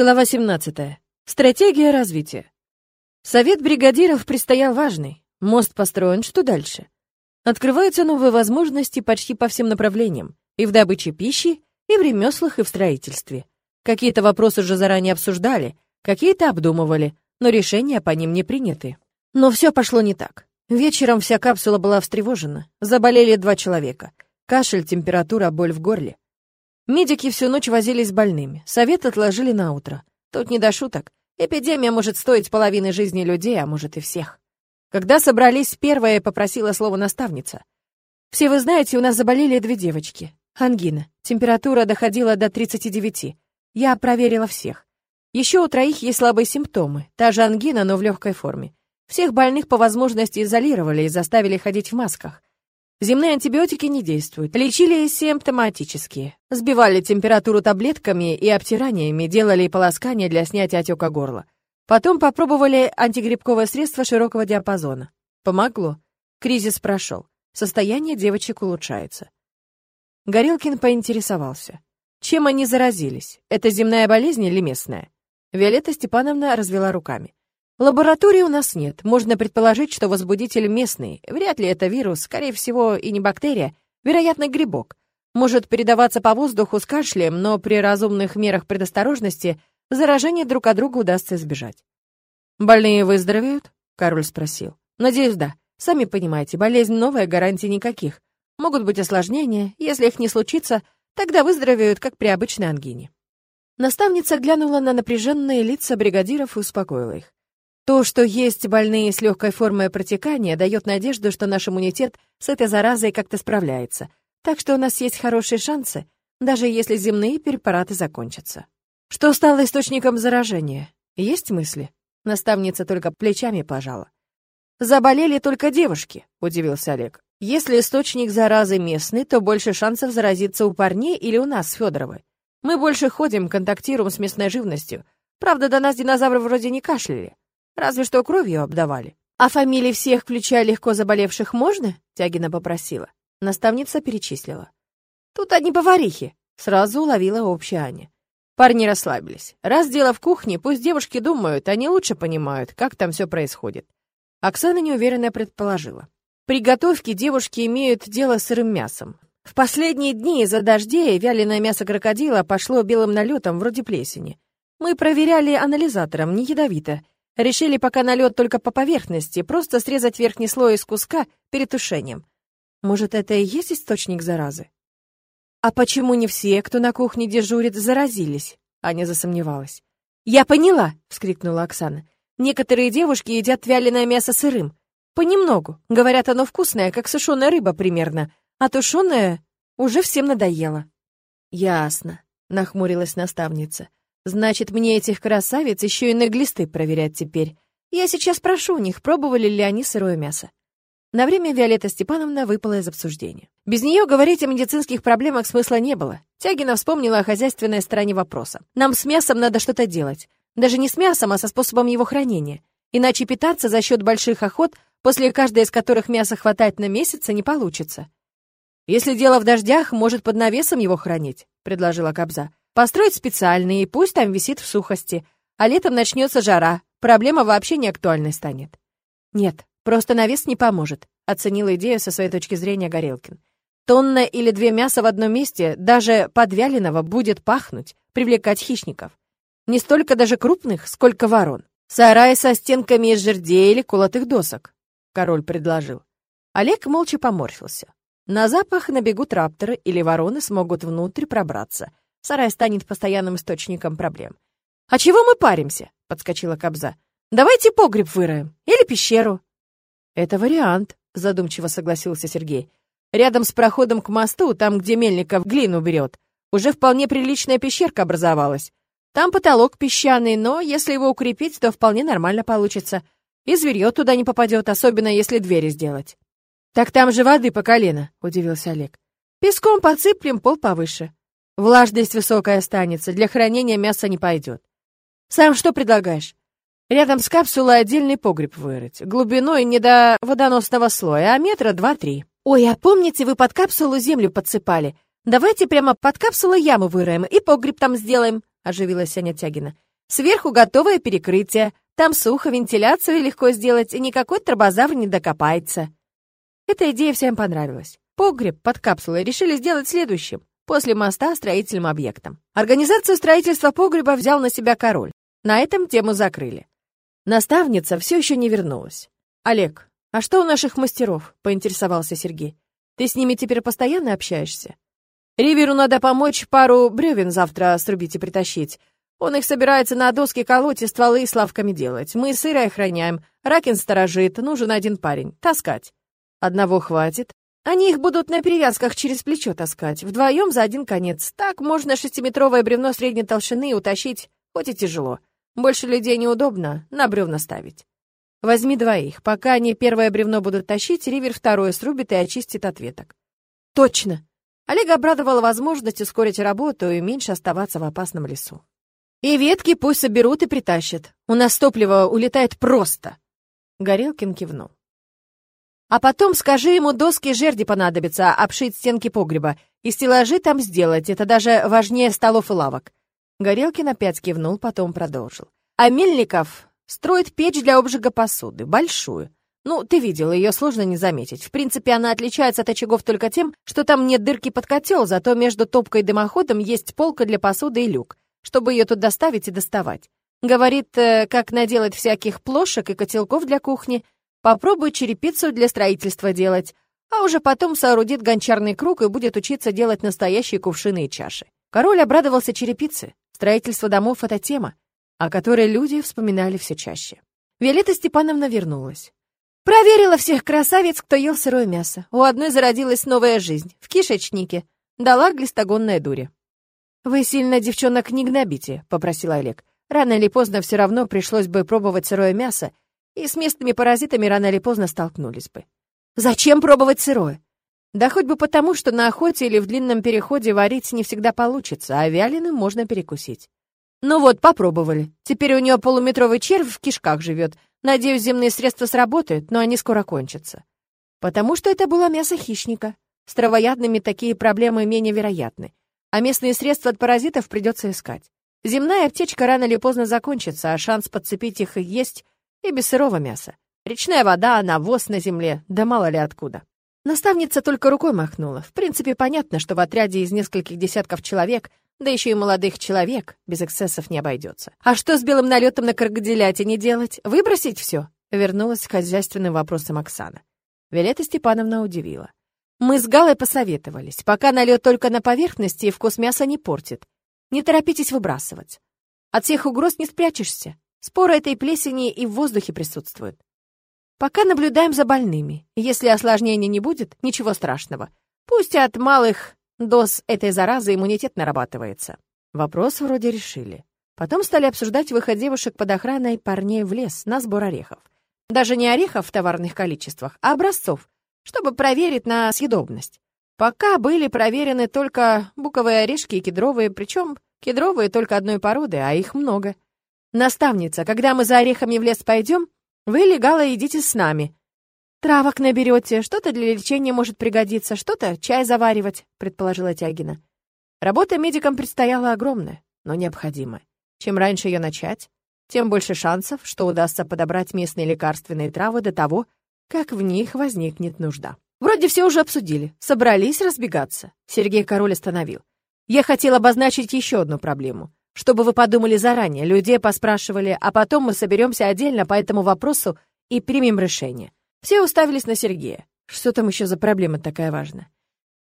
Глава 17. Стратегия развития. Совет бригадиров предстоял важный. Мост построен, что дальше? Открываются новые возможности почти по всем направлениям. И в добыче пищи, и в ремеслах, и в строительстве. Какие-то вопросы уже заранее обсуждали, какие-то обдумывали, но решения по ним не приняты. Но все пошло не так. Вечером вся капсула была встревожена. Заболели два человека. Кашель, температура, боль в горле. Медики всю ночь возились с больными. Совет отложили на утро. Тут не до шуток. Эпидемия может стоить половины жизни людей, а может и всех. Когда собрались, первая попросила слово наставница. «Все вы знаете, у нас заболели две девочки. Ангина. Температура доходила до 39. Я проверила всех. Еще у троих есть слабые симптомы. Та же ангина, но в легкой форме. Всех больных по возможности изолировали и заставили ходить в масках. Земные антибиотики не действуют. Лечили симптоматически. Сбивали температуру таблетками и обтираниями, делали полоскания для снятия отека горла. Потом попробовали антигрибковое средство широкого диапазона. Помогло. Кризис прошел. Состояние девочек улучшается. Горелкин поинтересовался. Чем они заразились? Это земная болезнь или местная? Виолетта Степановна развела руками. Лаборатории у нас нет. Можно предположить, что возбудитель местный. Вряд ли это вирус, скорее всего, и не бактерия, вероятно, грибок. Может передаваться по воздуху с кашлем, но при разумных мерах предосторожности заражение друг от друга удастся избежать. «Больные выздоровеют?» — король спросил. «Надеюсь, да. Сами понимаете, болезнь новая, гарантий никаких. Могут быть осложнения. Если их не случится, тогда выздоровеют, как при обычной ангине». Наставница глянула на напряженные лица бригадиров и успокоила их. То, что есть больные с легкой формой протекания, дает надежду, что наш иммунитет с этой заразой как-то справляется. Так что у нас есть хорошие шансы, даже если земные препараты закончатся. Что стало источником заражения? Есть мысли? Наставница только плечами пожала. «Заболели только девушки», — удивился Олег. «Если источник заразы местный, то больше шансов заразиться у парней или у нас с Федоровой. Мы больше ходим, контактируем с местной живностью. Правда, до нас динозавры вроде не кашляли. Разве что кровью обдавали. А фамилии всех, включая легко заболевших, можно? Тягина попросила. Наставница перечислила. Тут одни поварихи. Сразу уловила общая Аня. Парни расслабились. Раз дело в кухне, пусть девушки думают, они лучше понимают, как там все происходит. Оксана неуверенно предположила. При готовке девушки имеют дело с сырым мясом. В последние дни из-за дождей вяленое мясо крокодила пошло белым налетом, вроде плесени. Мы проверяли анализатором, не ядовито, Решили пока налет только по поверхности, просто срезать верхний слой из куска перед тушением. Может, это и есть источник заразы? А почему не все, кто на кухне дежурит, заразились? Аня засомневалась. «Я поняла!» — вскрикнула Оксана. «Некоторые девушки едят вяленое мясо сырым. Понемногу. Говорят, оно вкусное, как сушеная рыба примерно. А тушеное уже всем надоело». «Ясно», — нахмурилась наставница. Значит, мне этих красавиц еще и на глисты проверять теперь. Я сейчас спрошу у них, пробовали ли они сырое мясо. На время Виолетта Степановна выпала из обсуждения. Без нее говорить о медицинских проблемах смысла не было. Тягина вспомнила о хозяйственной стороне вопроса. Нам с мясом надо что-то делать. Даже не с мясом, а со способом его хранения. Иначе питаться за счет больших охот, после каждой из которых мяса хватает на месяц, не получится. «Если дело в дождях, может, под навесом его хранить», — предложила Кобза. Построить специальный, и пусть там висит в сухости. А летом начнется жара, проблема вообще не актуальной станет. Нет, просто навес не поможет, оценила идею со своей точки зрения Горелкин. Тонна или две мяса в одном месте, даже подвяленного, будет пахнуть, привлекать хищников. Не столько даже крупных, сколько ворон. Сарай со стенками из жердей или колотых досок, король предложил. Олег молча поморщился. На запах набегут рапторы или вороны смогут внутрь пробраться — Сарай станет постоянным источником проблем. «А чего мы паримся?» — подскочила Кобза. «Давайте погреб выроем. Или пещеру». «Это вариант», — задумчиво согласился Сергей. «Рядом с проходом к мосту, там, где Мельников глину берет, уже вполне приличная пещерка образовалась. Там потолок песчаный, но если его укрепить, то вполне нормально получится. И зверье туда не попадет, особенно если двери сделать». «Так там же воды по колено», — удивился Олег. «Песком подсыплем, пол повыше. Влажность высокая останется, для хранения мяса не пойдет. Сам что предлагаешь? Рядом с капсулой отдельный погреб вырыть, глубиной не до водоносного слоя, а метра два-три. Ой, а помните, вы под капсулу землю подсыпали? Давайте прямо под капсулу яму выроем и погреб там сделаем, оживилась Аня Тягина. Сверху готовое перекрытие. Там сухо, вентиляцию легко сделать, и никакой тробозавр не докопается. Эта идея всем понравилась. Погреб под капсулой решили сделать следующим. После моста строительным объектом. Организацию строительства погреба взял на себя король. На этом тему закрыли. Наставница все еще не вернулась. «Олег, а что у наших мастеров?» — поинтересовался Сергей. «Ты с ними теперь постоянно общаешься?» «Риверу надо помочь пару бревен завтра срубить и притащить. Он их собирается на доски колоть и стволы с лавками делать. Мы сыры охраняем. Ракин сторожит, нужен один парень. Таскать. Одного хватит. Они их будут на перевязках через плечо таскать, вдвоем за один конец. Так можно шестиметровое бревно средней толщины утащить, хоть и тяжело. Больше людей неудобно на бревна ставить. Возьми двоих. Пока они первое бревно будут тащить, Ривер второе срубит и очистит от веток. Точно. Олег обрадовал возможность ускорить работу и меньше оставаться в опасном лесу. И ветки пусть соберут и притащат. У нас топливо улетает просто. Горелкин кивнул. А потом скажи ему, доски жерди понадобятся, обшить стенки погреба. И стеллажи там сделать, это даже важнее столов и лавок. Горелкин опять кивнул, потом продолжил. А Мельников строит печь для обжига посуды, большую. Ну, ты видел, ее сложно не заметить. В принципе, она отличается от очагов только тем, что там нет дырки под котел, зато между топкой и дымоходом есть полка для посуды и люк, чтобы ее тут доставить и доставать. Говорит, э, как наделать всяких плошек и котелков для кухни — Попробует черепицу для строительства делать, а уже потом соорудит гончарный круг и будет учиться делать настоящие кувшины и чаши. Король обрадовался черепице. Строительство домов — это тема, о которой люди вспоминали все чаще. Виолетта Степановна вернулась. Проверила всех красавиц, кто ел сырое мясо. У одной зародилась новая жизнь, в кишечнике. Дала глистогонная дури. «Вы сильно девчонок не гнобите», — попросил Олег. «Рано или поздно все равно пришлось бы пробовать сырое мясо, и с местными паразитами рано или поздно столкнулись бы. Зачем пробовать сырое? Да хоть бы потому, что на охоте или в длинном переходе варить не всегда получится, а вяленым можно перекусить. Ну вот, попробовали. Теперь у нее полуметровый червь в кишках живет. Надеюсь, земные средства сработают, но они скоро кончатся. Потому что это было мясо хищника. С травоядными такие проблемы менее вероятны. А местные средства от паразитов придется искать. Земная аптечка рано или поздно закончится, а шанс подцепить их и есть и без сырого мяса. Речная вода, навоз на земле, да мало ли откуда. Наставница только рукой махнула. В принципе, понятно, что в отряде из нескольких десятков человек, да еще и молодых человек, без эксцессов не обойдется. А что с белым налетом на крокодиляте не делать? Выбросить все? Вернулась к хозяйственным вопросам Оксана. Вилета Степановна удивила. Мы с Галой посоветовались. Пока налет только на поверхности и вкус мяса не портит. Не торопитесь выбрасывать. От всех угроз не спрячешься. Споры этой плесени и в воздухе присутствуют. Пока наблюдаем за больными. Если осложнений не будет, ничего страшного. Пусть от малых доз этой заразы иммунитет нарабатывается. Вопрос вроде решили. Потом стали обсуждать выход девушек под охраной парней в лес на сбор орехов. Даже не орехов в товарных количествах, а образцов, чтобы проверить на съедобность. Пока были проверены только буковые орешки и кедровые, причем кедровые только одной породы, а их много — «Наставница, когда мы за орехами в лес пойдем, вы, легала, идите с нами. Травок наберете, что-то для лечения может пригодиться, что-то чай заваривать», — предположила Тягина. Работа медикам предстояла огромная, но необходимая. Чем раньше ее начать, тем больше шансов, что удастся подобрать местные лекарственные травы до того, как в них возникнет нужда. Вроде все уже обсудили, собрались разбегаться. Сергей Король остановил. Я хотел обозначить еще одну проблему чтобы вы подумали заранее, людей поспрашивали, а потом мы соберемся отдельно по этому вопросу и примем решение. Все уставились на Сергея. Что там еще за проблема такая важная?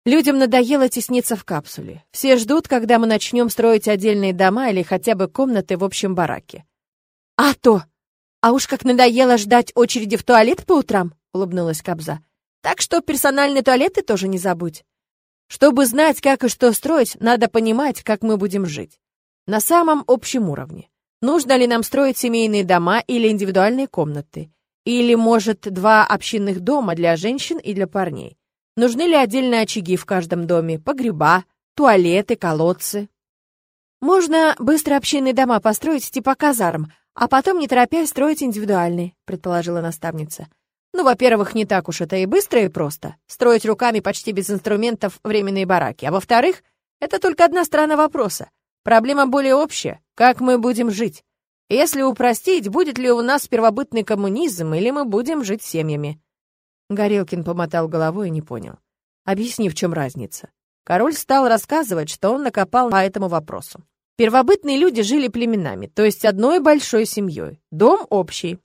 Людям надоело тесниться в капсуле. Все ждут, когда мы начнем строить отдельные дома или хотя бы комнаты в общем бараке. А то! А уж как надоело ждать очереди в туалет по утрам, улыбнулась Кобза. Так что персональные туалеты тоже не забудь. Чтобы знать, как и что строить, надо понимать, как мы будем жить на самом общем уровне. Нужно ли нам строить семейные дома или индивидуальные комнаты? Или, может, два общинных дома для женщин и для парней? Нужны ли отдельные очаги в каждом доме, погреба, туалеты, колодцы? Можно быстро общинные дома построить типа казарм, а потом, не торопясь, строить индивидуальные, предположила наставница. Ну, во-первых, не так уж это и быстро, и просто. Строить руками почти без инструментов временные бараки. А во-вторых, это только одна сторона вопроса. Проблема более общая. Как мы будем жить? Если упростить, будет ли у нас первобытный коммунизм, или мы будем жить семьями?» Горелкин помотал головой и не понял. «Объясни, в чем разница?» Король стал рассказывать, что он накопал по этому вопросу. Первобытные люди жили племенами, то есть одной большой семьей. Дом общий.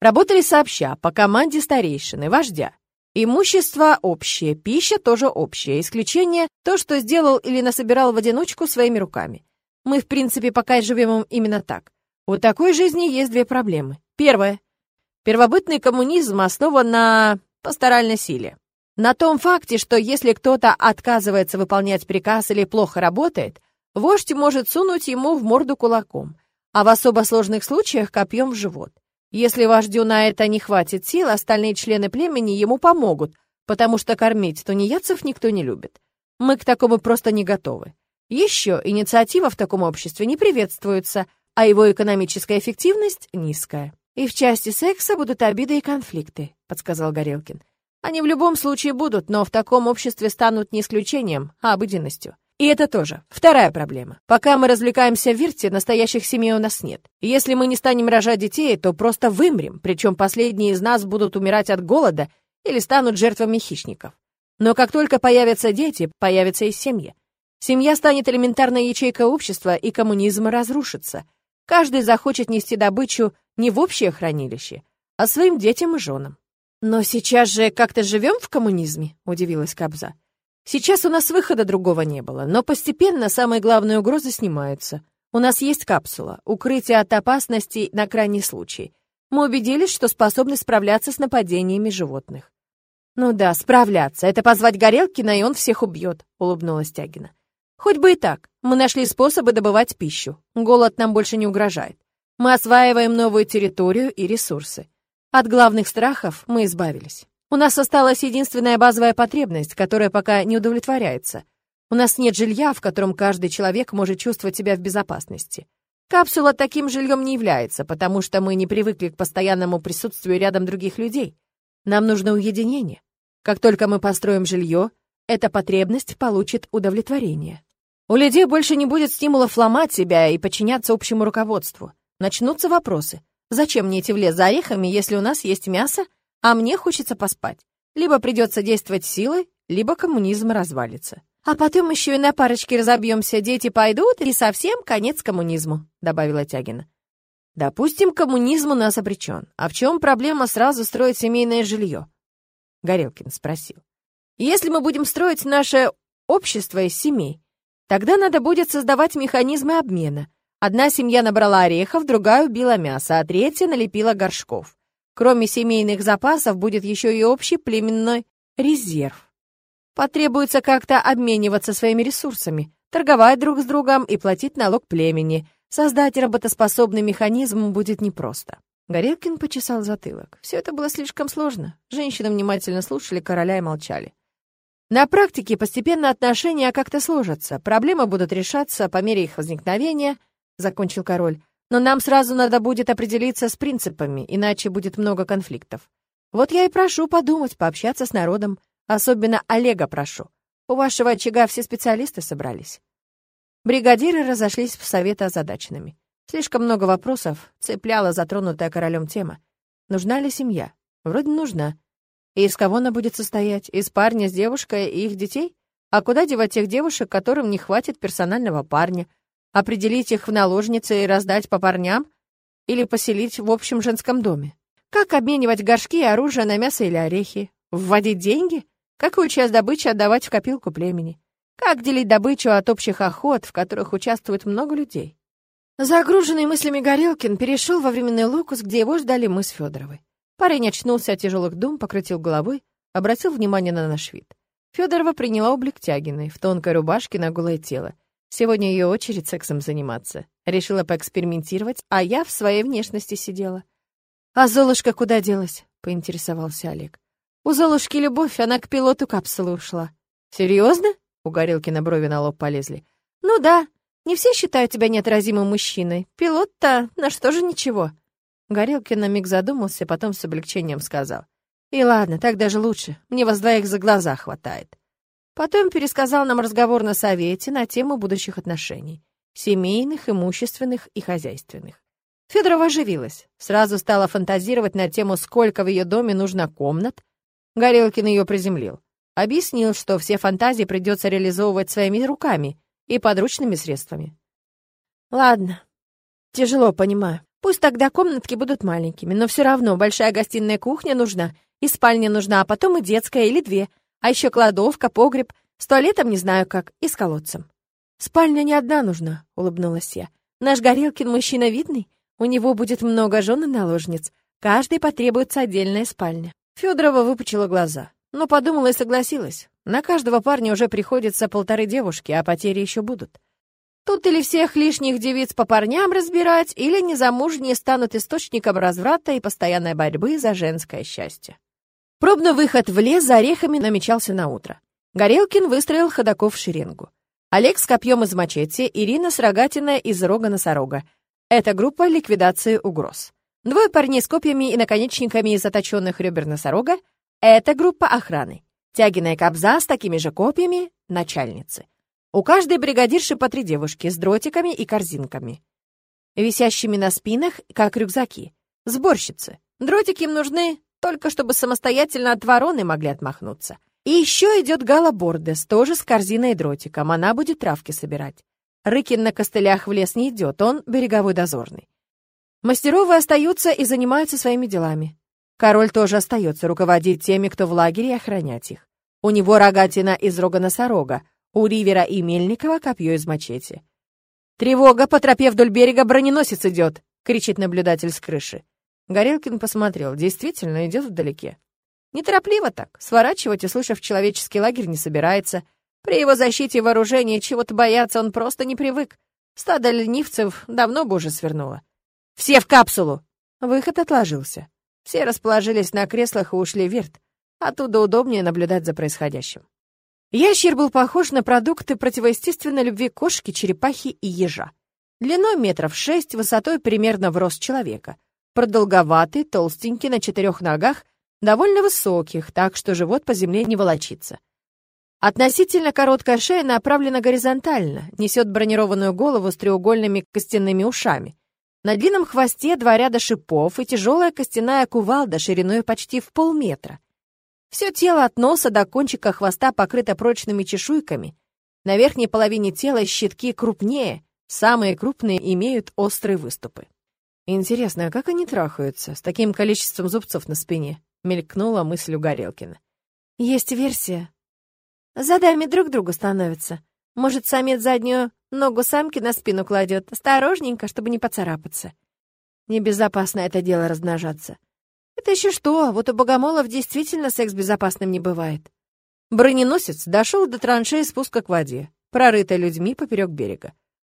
Работали сообща, по команде старейшины, вождя. Имущество общее, пища тоже общая. Исключение — то, что сделал или насобирал в одиночку своими руками. Мы, в принципе, пока живем именно так. У такой жизни есть две проблемы. Первое. Первобытный коммунизм основан на пасторальной силе. На том факте, что если кто-то отказывается выполнять приказ или плохо работает, вождь может сунуть ему в морду кулаком, а в особо сложных случаях копьем в живот. Если вождю на это не хватит сил, остальные члены племени ему помогут, потому что кормить тунеядцев никто не любит. Мы к такому просто не готовы. Еще инициатива в таком обществе не приветствуется – а его экономическая эффективность низкая. И в части секса будут обиды и конфликты, подсказал Горелкин. Они в любом случае будут, но в таком обществе станут не исключением, а обыденностью. И это тоже. Вторая проблема. Пока мы развлекаемся в Вирте, настоящих семей у нас нет. Если мы не станем рожать детей, то просто вымрем, причем последние из нас будут умирать от голода или станут жертвами хищников. Но как только появятся дети, появятся и семьи. Семья станет элементарной ячейкой общества, и коммунизм разрушится. Каждый захочет нести добычу не в общее хранилище, а своим детям и женам. «Но сейчас же как-то живем в коммунизме?» — удивилась Кабза. «Сейчас у нас выхода другого не было, но постепенно самые главные угрозы снимаются. У нас есть капсула, укрытие от опасностей на крайний случай. Мы убедились, что способны справляться с нападениями животных». «Ну да, справляться. Это позвать Горелкина, и он всех убьет», — улыбнулась Тягина. Хоть бы и так. Мы нашли способы добывать пищу. Голод нам больше не угрожает. Мы осваиваем новую территорию и ресурсы. От главных страхов мы избавились. У нас осталась единственная базовая потребность, которая пока не удовлетворяется. У нас нет жилья, в котором каждый человек может чувствовать себя в безопасности. Капсула таким жильем не является, потому что мы не привыкли к постоянному присутствию рядом других людей. Нам нужно уединение. Как только мы построим жилье, эта потребность получит удовлетворение. У людей больше не будет стимулов ломать себя и подчиняться общему руководству. Начнутся вопросы. Зачем мне идти в лес за орехами, если у нас есть мясо, а мне хочется поспать? Либо придется действовать силой, либо коммунизм развалится. А потом еще и на парочке разобьемся, дети пойдут, и совсем конец коммунизму», — добавила Тягина. «Допустим, коммунизм у нас обречен. А в чем проблема сразу строить семейное жилье?» Горелкин спросил. «Если мы будем строить наше общество из семей, Тогда надо будет создавать механизмы обмена. Одна семья набрала орехов, другая убила мясо, а третья налепила горшков. Кроме семейных запасов будет еще и общий племенной резерв. Потребуется как-то обмениваться своими ресурсами, торговать друг с другом и платить налог племени. Создать работоспособный механизм будет непросто. Горелкин почесал затылок. Все это было слишком сложно. Женщины внимательно слушали короля и молчали. На практике постепенно отношения как-то сложатся, проблемы будут решаться по мере их возникновения, закончил король. Но нам сразу надо будет определиться с принципами, иначе будет много конфликтов. Вот я и прошу подумать, пообщаться с народом, особенно Олега прошу. У вашего очага все специалисты собрались. Бригадиры разошлись в совета озадаченными. Слишком много вопросов цепляла затронутая королем тема. Нужна ли семья? Вроде нужна. И из кого она будет состоять? Из парня с девушкой и их детей? А куда девать тех девушек, которым не хватит персонального парня? Определить их в наложницы и раздать по парням? Или поселить в общем женском доме? Как обменивать горшки и оружие на мясо или орехи? Вводить деньги? Какую часть добычи отдавать в копилку племени? Как делить добычу от общих охот, в которых участвует много людей? Загруженный мыслями Горелкин перешел во временный локус, где его ждали мы с Федоровой. Парень очнулся от тяжелых дум, покрутил головой, обратил внимание на наш вид. Федорова приняла облик Тягиной, в тонкой рубашке на голое тело. Сегодня ее очередь сексом заниматься. Решила поэкспериментировать, а я в своей внешности сидела. «А Золушка куда делась?» — поинтересовался Олег. «У Золушки любовь, она к пилоту капсулы ушла». «Серьезно?» — у Горелкина брови на лоб полезли. «Ну да, не все считают тебя неотразимым мужчиной. Пилот-то на что же ничего?» Горелкин на миг задумался, потом с облегчением сказал. «И ладно, так даже лучше. Мне вас двоих за глаза хватает». Потом пересказал нам разговор на совете на тему будущих отношений. Семейных, имущественных и хозяйственных. Федорова оживилась, сразу стала фантазировать на тему, сколько в ее доме нужно комнат. Горелкин ее приземлил. Объяснил, что все фантазии придется реализовывать своими руками и подручными средствами. «Ладно, тяжело, понимаю. Пусть тогда комнатки будут маленькими, но все равно большая гостиная кухня нужна, и спальня нужна, а потом и детская или две, а еще кладовка, погреб, с туалетом не знаю как, и с колодцем». «Спальня не одна нужна», — улыбнулась я. «Наш Горелкин мужчина видный, у него будет много жен и наложниц, каждой потребуется отдельная спальня». Федорова выпучила глаза. Но подумала и согласилась. На каждого парня уже приходится полторы девушки, а потери еще будут. Тут или всех лишних девиц по парням разбирать, или незамужние станут источником разврата и постоянной борьбы за женское счастье. Пробный выход в лес за орехами намечался на утро. Горелкин выстроил ходаков в шеренгу. Олег с копьем из мачете, Ирина с рогатиной из рога носорога. Это группа ликвидации угроз. Двое парней с копьями и наконечниками из заточенных ребер носорога — это группа охраны. Тягиная кобза с такими же копьями — начальницы. У каждой бригадирши по три девушки с дротиками и корзинками, висящими на спинах, как рюкзаки. Сборщицы. Дротики им нужны только чтобы самостоятельно от вороны могли отмахнуться. И еще идет Гала Бордес, тоже с корзиной и дротиком. Она будет травки собирать. Рыкин на костылях в лес не идет, он береговой дозорный. Мастеровы остаются и занимаются своими делами. Король тоже остается руководить теми, кто в лагере, и охранять их. У него рогатина из рога носорога, у Ривера и Мельникова копье из мачете. «Тревога! По тропе вдоль берега броненосец идет!» — кричит наблюдатель с крыши. Горелкин посмотрел. Действительно, идет вдалеке. Неторопливо так. Сворачивать, услышав человеческий лагерь, не собирается. При его защите и вооружении чего-то бояться он просто не привык. Стадо ленивцев давно бы уже свернуло. «Все в капсулу!» Выход отложился. Все расположились на креслах и ушли верт. Оттуда удобнее наблюдать за происходящим. Ящер был похож на продукты противоестественной любви кошки, черепахи и ежа. Длиной метров шесть, высотой примерно в рост человека. Продолговатый, толстенький, на четырех ногах, довольно высоких, так что живот по земле не волочится. Относительно короткая шея направлена горизонтально, несет бронированную голову с треугольными костяными ушами. На длинном хвосте два ряда шипов и тяжелая костяная кувалда шириной почти в полметра. Все тело от носа до кончика хвоста покрыто прочными чешуйками. На верхней половине тела щитки крупнее, самые крупные имеют острые выступы. «Интересно, а как они трахаются с таким количеством зубцов на спине?» — мелькнула мысль у Горелкина. «Есть версия. Задами друг другу становятся. Может, самец заднюю ногу самки на спину кладет, осторожненько, чтобы не поцарапаться. Небезопасно это дело размножаться. Это еще что, вот у богомолов действительно секс безопасным не бывает. Броненосец дошел до траншеи спуска к воде, прорытой людьми поперек берега.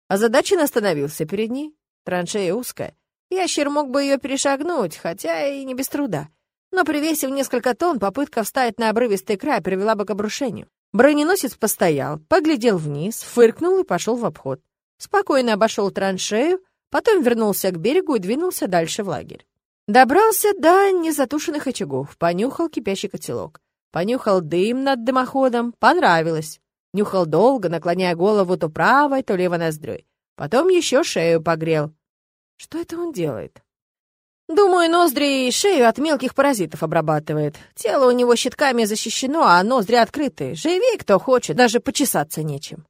А задачен остановился перед ней. Траншея узкая. Ящер мог бы ее перешагнуть, хотя и не без труда. Но привесив несколько тонн, попытка встать на обрывистый край привела бы к обрушению. Броненосец постоял, поглядел вниз, фыркнул и пошел в обход. Спокойно обошел траншею, потом вернулся к берегу и двинулся дальше в лагерь. Добрался до незатушенных очагов, понюхал кипящий котелок. Понюхал дым над дымоходом, понравилось. Нюхал долго, наклоняя голову то правой, то левой ноздрёй. Потом еще шею погрел. Что это он делает? Думаю, ноздри и шею от мелких паразитов обрабатывает. Тело у него щитками защищено, а ноздри открыты. Живи, кто хочет, даже почесаться нечем.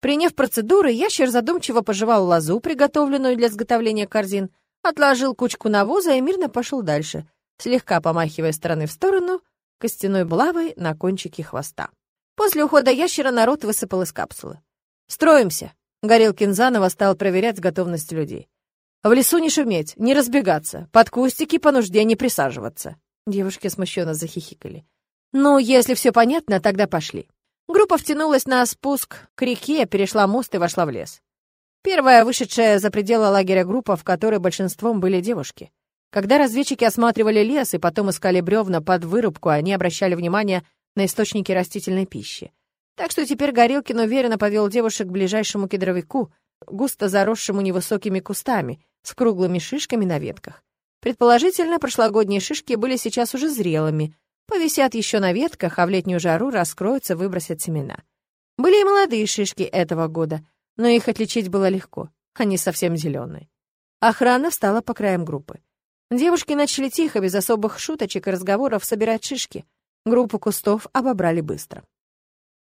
Приняв процедуры, ящер задумчиво пожевал лозу, приготовленную для изготовления корзин, отложил кучку навоза и мирно пошел дальше, слегка помахивая стороны в сторону костяной булавой на кончике хвоста. После ухода ящера народ высыпал из капсулы. «Строимся!» Горелкин заново стал проверять готовность людей. В лесу не шуметь, не разбегаться, под кустики по нужде не присаживаться. Девушки смущенно захихикали. Ну, если все понятно, тогда пошли. Группа втянулась на спуск к реке, перешла мост и вошла в лес. Первая вышедшая за пределы лагеря группа, в которой большинством были девушки. Когда разведчики осматривали лес и потом искали бревна под вырубку, они обращали внимание на источники растительной пищи. Так что теперь Горелкин уверенно повел девушек к ближайшему кедровику, густо заросшему невысокими кустами, с круглыми шишками на ветках. Предположительно, прошлогодние шишки были сейчас уже зрелыми, повисят еще на ветках, а в летнюю жару раскроются, выбросят семена. Были и молодые шишки этого года, но их отличить было легко, они совсем зеленые. Охрана встала по краям группы. Девушки начали тихо, без особых шуточек и разговоров, собирать шишки. Группу кустов обобрали быстро.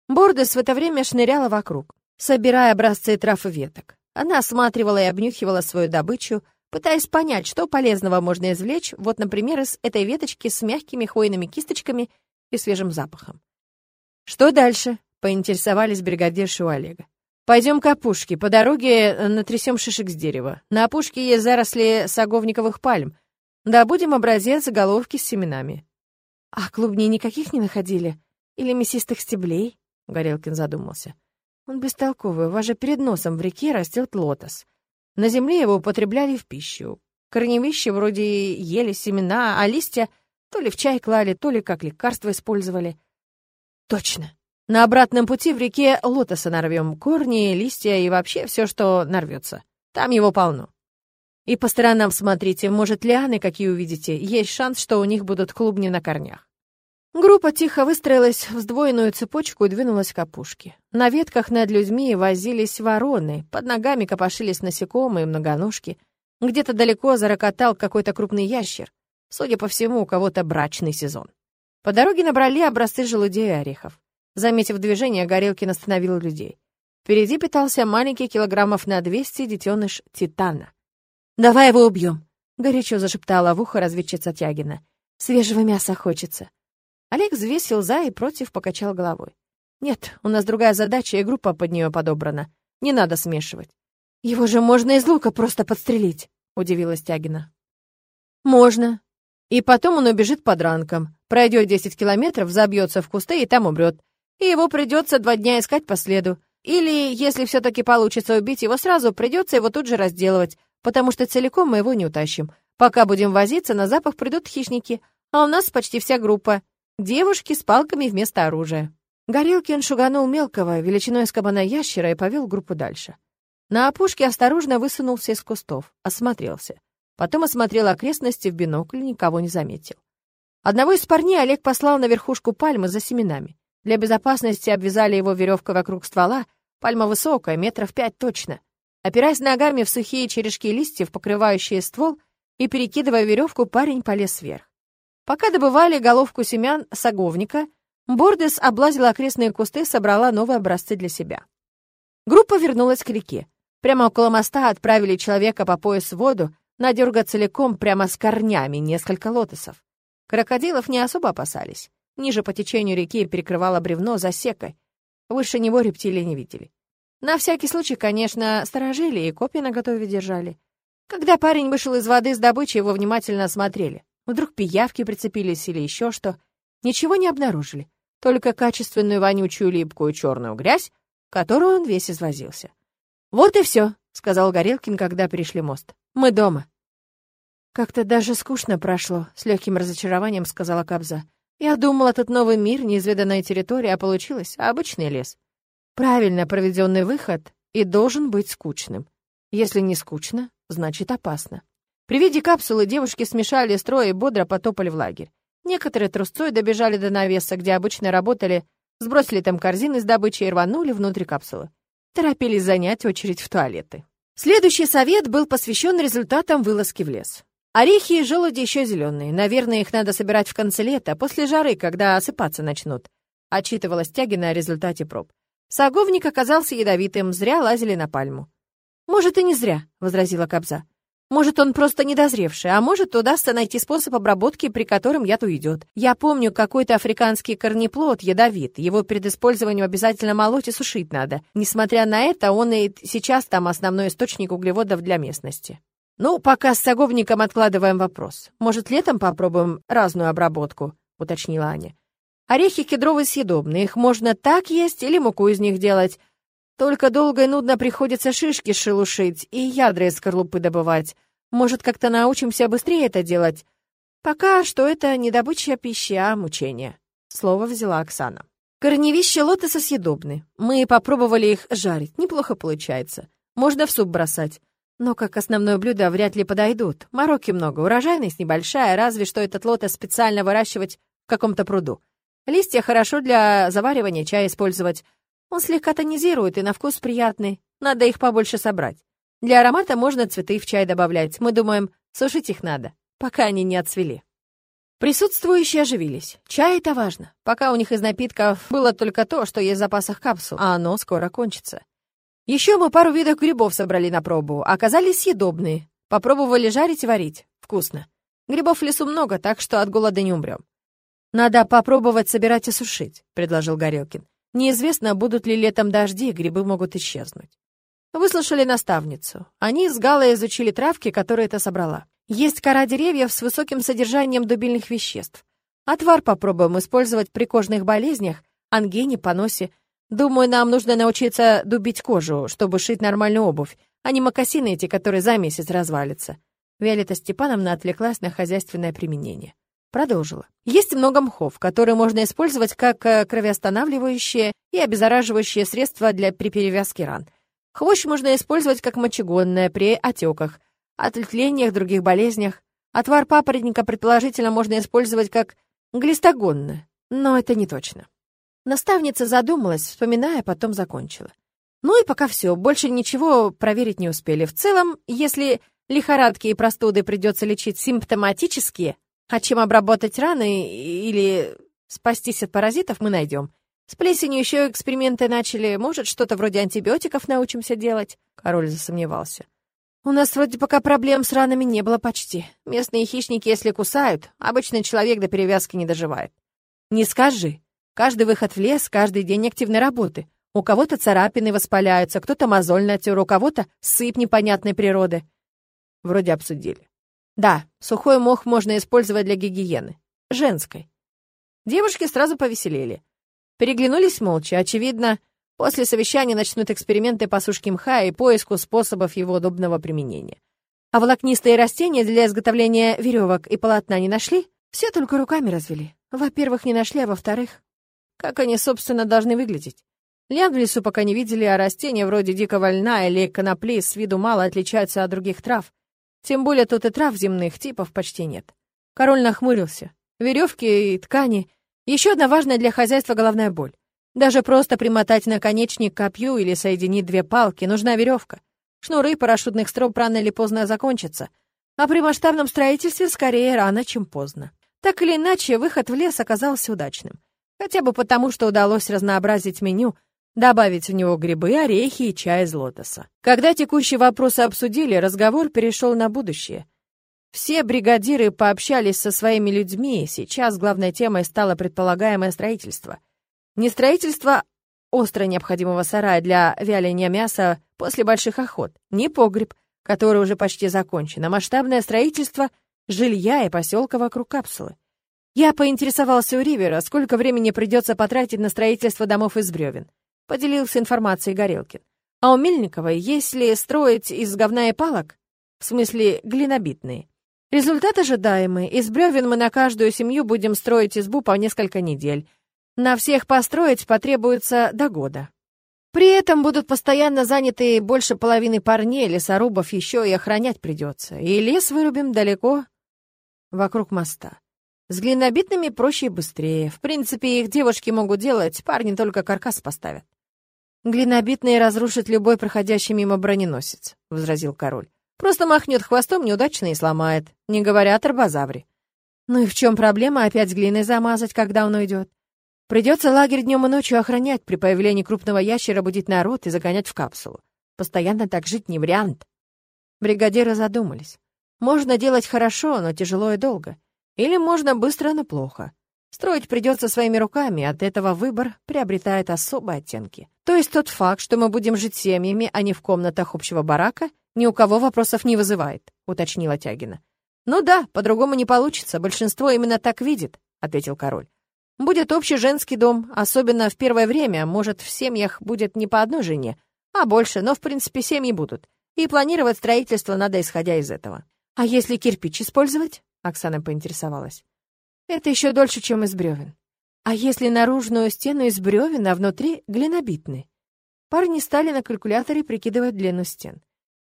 Бордес в это время шныряла вокруг, собирая образцы трав и веток. Она осматривала и обнюхивала свою добычу, пытаясь понять, что полезного можно извлечь, вот, например, из этой веточки с мягкими хвойными кисточками и свежим запахом. «Что дальше?» — поинтересовались бригадирши у Олега. «Пойдем к опушке. По дороге э, натрясем шишек с дерева. На опушке есть заросли саговниковых пальм. Добудем образец головки с семенами». «А клубней никаких не находили? Или мясистых стеблей?» — Горелкин задумался. «Он бестолковый. У вас же перед носом в реке растет лотос. На земле его употребляли в пищу. Корневища вроде ели семена, а листья то ли в чай клали, то ли как лекарство использовали. Точно. На обратном пути в реке лотоса нарвем, корни, листья и вообще все, что нарвется. Там его полно. И по сторонам смотрите, может, лианы какие увидите, есть шанс, что у них будут клубни на корнях. Группа тихо выстроилась в сдвоенную цепочку и двинулась к опушке. На ветках над людьми возились вороны, под ногами копошились насекомые, многоножки. Где-то далеко зарокотал какой-то крупный ящер. Судя по всему, у кого-то брачный сезон. По дороге набрали образцы желудей и орехов. Заметив движение, Горелкин остановил людей. Впереди питался маленький килограммов на 200 детеныш титана. «Давай его убьем!» — горячо зашептала в ухо разведчица Тягина. «Свежего мяса хочется». Олег взвесил за и против, покачал головой. «Нет, у нас другая задача, и группа под нее подобрана. Не надо смешивать». «Его же можно из лука просто подстрелить», — удивилась Тягина. «Можно. И потом он убежит под ранком. Пройдет 10 километров, забьется в кусты и там умрет. И его придется два дня искать по следу. Или, если все-таки получится убить его сразу, придется его тут же разделывать, потому что целиком мы его не утащим. Пока будем возиться, на запах придут хищники, а у нас почти вся группа. Девушки с палками вместо оружия. Горелкин шуганул мелкого, величиной с кабана ящера, и повел группу дальше. На опушке осторожно высунулся из кустов, осмотрелся. Потом осмотрел окрестности в бинокль, никого не заметил. Одного из парней Олег послал на верхушку пальмы за семенами. Для безопасности обвязали его веревкой вокруг ствола. Пальма высокая, метров пять точно. Опираясь ногами в сухие черешки листьев, покрывающие ствол, и перекидывая веревку, парень полез вверх. Пока добывали головку семян саговника, Бордес облазила окрестные кусты, собрала новые образцы для себя. Группа вернулась к реке. Прямо около моста отправили человека по пояс в воду, надерга целиком прямо с корнями несколько лотосов. Крокодилов не особо опасались. Ниже по течению реки перекрывало бревно засекой. Выше него рептилии не видели. На всякий случай, конечно, сторожили и копья наготове держали. Когда парень вышел из воды с добычей, его внимательно осмотрели. Вдруг пиявки прицепились или еще что. Ничего не обнаружили. Только качественную вонючую липкую черную грязь, которую он весь извозился. «Вот и все», — сказал Горелкин, когда перешли мост. «Мы дома». «Как-то даже скучно прошло», — с легким разочарованием сказала Кобза. «Я думал, этот новый мир, неизведанная территория, а получилось обычный лес. Правильно проведенный выход и должен быть скучным. Если не скучно, значит опасно». При виде капсулы девушки смешали строй и бодро потопали в лагерь. Некоторые трусцой добежали до навеса, где обычно работали, сбросили там корзины с добычей и рванули внутрь капсулы. Торопились занять очередь в туалеты. Следующий совет был посвящен результатам вылазки в лес. Орехи и желуди еще зеленые. Наверное, их надо собирать в конце лета, после жары, когда осыпаться начнут. Отчитывалась Тягина о результате проб. Саговник оказался ядовитым, зря лазили на пальму. «Может, и не зря», — возразила Кобза. «Может, он просто недозревший, а может, удастся найти способ обработки, при котором яд уйдет. Я помню, какой-то африканский корнеплод ядовит. Его перед использованием обязательно молоть и сушить надо. Несмотря на это, он и сейчас там основной источник углеводов для местности». «Ну, пока с саговником откладываем вопрос. Может, летом попробуем разную обработку?» — уточнила Аня. «Орехи кедровые съедобные, их можно так есть или муку из них делать. Только долго и нудно приходится шишки шелушить и ядра из скорлупы добывать. Может, как-то научимся быстрее это делать? Пока что это не добыча пищи, а мучение». Слово взяла Оксана. Корневища лотоса съедобны. Мы попробовали их жарить, неплохо получается. Можно в суп бросать. Но как основное блюдо вряд ли подойдут. Мороки много, урожайность небольшая, разве что этот лотос специально выращивать в каком-то пруду. Листья хорошо для заваривания чая использовать. Он слегка тонизирует и на вкус приятный. Надо их побольше собрать. Для аромата можно цветы в чай добавлять. Мы думаем, сушить их надо, пока они не отцвели. Присутствующие оживились. Чай — это важно. Пока у них из напитков было только то, что есть в запасах капсул, а оно скоро кончится. Еще мы пару видов грибов собрали на пробу, оказались съедобные. Попробовали жарить и варить. Вкусно. Грибов в лесу много, так что от голода не умрем. «Надо попробовать собирать и сушить», — предложил Горелкин. «Неизвестно, будут ли летом дожди, грибы могут исчезнуть». Выслушали наставницу. Они с Галой изучили травки, которые это собрала. Есть кора деревьев с высоким содержанием дубильных веществ. Отвар попробуем использовать при кожных болезнях, ангине, поносе. Думаю, нам нужно научиться дубить кожу, чтобы шить нормальную обувь, а не мокасины эти, которые за месяц развалятся. Виолетта Степановна отвлеклась на хозяйственное применение. Продолжила. Есть много мхов, которые можно использовать как э, кровоостанавливающие и обеззараживающие средства для при перевязке ран. Хвощ можно использовать как мочегонное при отеках, оттлениях, других болезнях. Отвар папоротника предположительно можно использовать как глистогонное, но это не точно. Наставница задумалась, вспоминая, потом закончила. Ну и пока все, больше ничего проверить не успели. В целом, если лихорадки и простуды придется лечить симптоматические, а чем обработать раны или спастись от паразитов, мы найдем. С плесенью еще эксперименты начали, может, что-то вроде антибиотиков научимся делать? Король засомневался. У нас вроде пока проблем с ранами не было почти. Местные хищники, если кусают, обычный человек до перевязки не доживает. Не скажи. Каждый выход в лес, каждый день активной работы. У кого-то царапины воспаляются, кто-то мозоль натер, у кого-то сыпь непонятной природы. Вроде обсудили. Да, сухой мох можно использовать для гигиены. Женской. Девушки сразу повеселели. Переглянулись молча. Очевидно, После совещания начнут эксперименты по сушке мха и поиску способов его удобного применения. А волокнистые растения для изготовления веревок и полотна не нашли? Все только руками развели. Во-первых, не нашли, а во-вторых, как они, собственно, должны выглядеть? Лиан в лесу пока не видели, а растения вроде дикого льна или конопли с виду мало отличаются от других трав. Тем более тут и трав земных типов почти нет. Король нахмурился. Веревки и ткани. Еще одна важная для хозяйства головная боль. Даже просто примотать наконечник копью или соединить две палки нужна веревка. Шнуры парашютных строп рано или поздно закончатся, а при масштабном строительстве скорее рано, чем поздно. Так или иначе, выход в лес оказался удачным. Хотя бы потому, что удалось разнообразить меню, добавить в него грибы, орехи и чай из лотоса. Когда текущие вопросы обсудили, разговор перешел на будущее. Все бригадиры пообщались со своими людьми, сейчас главной темой стало предполагаемое строительство — не строительство остро необходимого сарая для вяления мяса после больших охот, не погреб, который уже почти закончен, а масштабное строительство жилья и поселка вокруг капсулы. Я поинтересовался у Ривера, сколько времени придется потратить на строительство домов из бревен. Поделился информацией Горелкин. А у Мельниковой, если строить из говна и палок, в смысле глинобитные, результат ожидаемый. Из бревен мы на каждую семью будем строить избу по несколько недель, на всех построить потребуется до года. При этом будут постоянно заняты больше половины парней, лесорубов еще и охранять придется. И лес вырубим далеко вокруг моста. С глинобитными проще и быстрее. В принципе, их девушки могут делать, парни только каркас поставят. «Глинобитные разрушит любой проходящий мимо броненосец», — возразил король. «Просто махнет хвостом неудачно и сломает, не говоря о торбозавре». «Ну и в чем проблема опять глиной замазать, когда он уйдет? Придется лагерь днем и ночью охранять, при появлении крупного ящера будить народ и загонять в капсулу. Постоянно так жить не вариант. Бригадиры задумались. Можно делать хорошо, но тяжело и долго. Или можно быстро, но плохо. Строить придется своими руками, от этого выбор приобретает особые оттенки. То есть тот факт, что мы будем жить семьями, а не в комнатах общего барака, ни у кого вопросов не вызывает, уточнила Тягина. Ну да, по-другому не получится, большинство именно так видит, ответил король. Будет общий женский дом, особенно в первое время, может, в семьях будет не по одной жене, а больше, но, в принципе, семьи будут. И планировать строительство надо, исходя из этого. А если кирпич использовать? Оксана поинтересовалась. Это еще дольше, чем из бревен. А если наружную стену из бревен, а внутри глинобитный? Парни стали на калькуляторе прикидывать длину стен.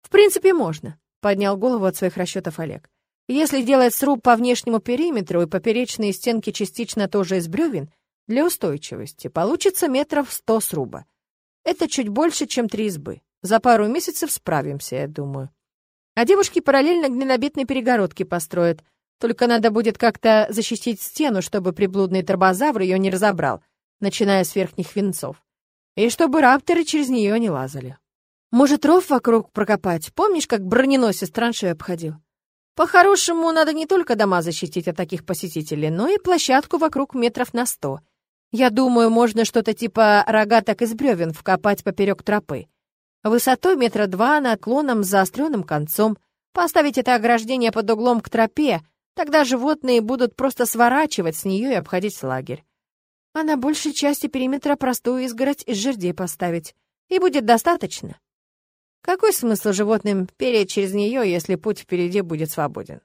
В принципе, можно, поднял голову от своих расчетов Олег. Если делать сруб по внешнему периметру и поперечные стенки частично тоже из бревен, для устойчивости получится метров сто сруба. Это чуть больше, чем три избы. За пару месяцев справимся, я думаю. А девушки параллельно гнилобитные перегородки построят. Только надо будет как-то защитить стену, чтобы приблудный торбозавр ее не разобрал, начиная с верхних венцов. И чтобы рапторы через нее не лазали. Может, ров вокруг прокопать? Помнишь, как броненосец траншею обходил? По-хорошему, надо не только дома защитить от таких посетителей, но и площадку вокруг метров на сто. Я думаю, можно что-то типа рогаток из бревен вкопать поперек тропы. Высотой метра два над клоном с заостренным концом. Поставить это ограждение под углом к тропе, тогда животные будут просто сворачивать с нее и обходить лагерь. А на большей части периметра простую изгородь из жердей поставить. И будет достаточно. Какой смысл животным переть через нее, если путь впереди будет свободен?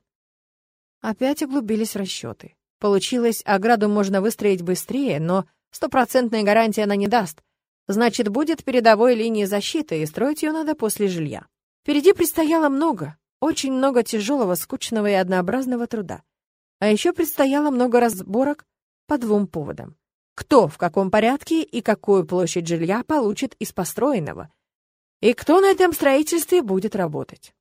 Опять углубились расчеты. Получилось, ограду можно выстроить быстрее, но стопроцентной гарантии она не даст. Значит, будет передовой линией защиты, и строить ее надо после жилья. Впереди предстояло много, очень много тяжелого, скучного и однообразного труда. А еще предстояло много разборок по двум поводам. Кто в каком порядке и какую площадь жилья получит из построенного — и кто на этом строительстве будет работать.